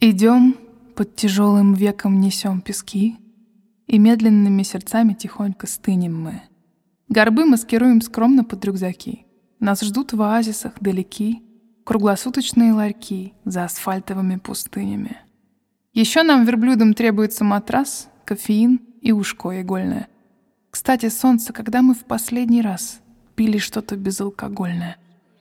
Идем, под тяжелым веком несем пески, И медленными сердцами тихонько стынем мы. Горбы маскируем скромно под рюкзаки. Нас ждут в оазисах далеки Круглосуточные ларьки за асфальтовыми пустынями. Еще нам, верблюдам, требуется матрас, кофеин и ушко игольное. Кстати, солнце, когда мы в последний раз пили что-то безалкогольное —